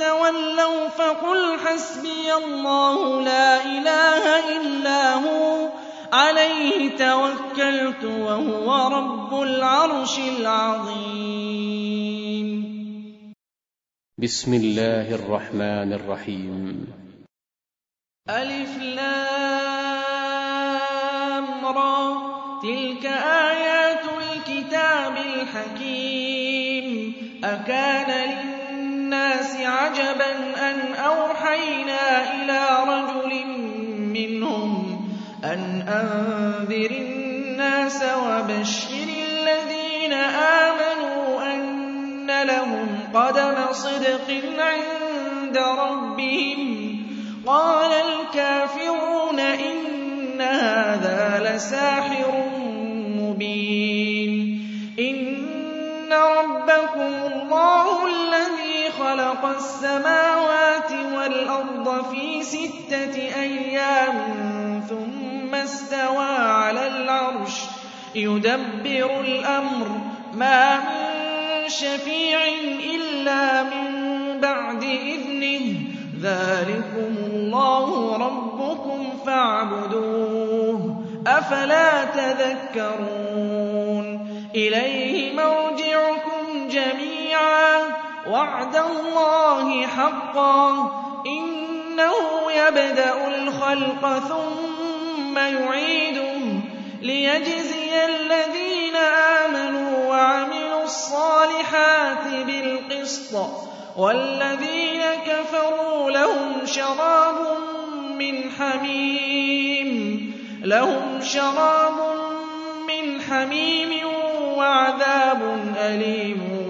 تولوا فقل حسبي الله لا إله إلا هو عليه توكلت وهو رب العرش العظيم. بسم الله الرحمن الرحيم. ألف لام را تلك آيات الكتاب الحكيم. أكان لله الناس عجبا أن أوحينا إلى رجل منهم أن أنذر الناس وبشر الذين آمنوا أن لهم قدم صدق عند ربهم. قال الكافرون إن هذا لساحر مبين. إن ربكم الله خَلَقَ السَّمَاوَاتِ وَالْأَرْضَ فِي سِتَّةِ أَيَّامٍ ثُمَّ اسْتَوَى عَلَى الْعَرْشِ يُدَبِّرُ الْأَمْرَ مَا مِن شَفِيعٍ إِلَّا مِن بَعْدِ إِذْنِهِ ذَلِكُمُ اللَّهُ رَبُّكُمْ فَاعْبُدُوهُ أَفَلَا تَذَكَّرُونَ إِلَيْهِ مَرْجِعُكُمْ جَمِيعًا وعد الله حقا إنه يبدأ الخلق ثم يعيده ليجزي الذين آمنوا وعملوا الصالحات بالقسط والذين كفروا لهم شراب من حميم لهم شراب من حميم وعذاب أليم.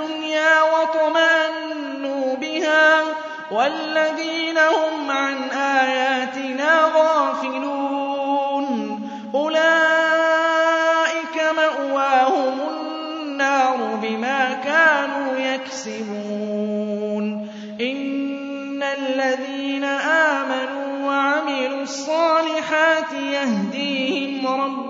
الدنيا وطمأنوا بها والذين هم عن آياتنا غافلون. أولئك مأواهم النار بما كانوا يكسبون. إن الذين آمنوا وعملوا الصالحات يهديهم ربهم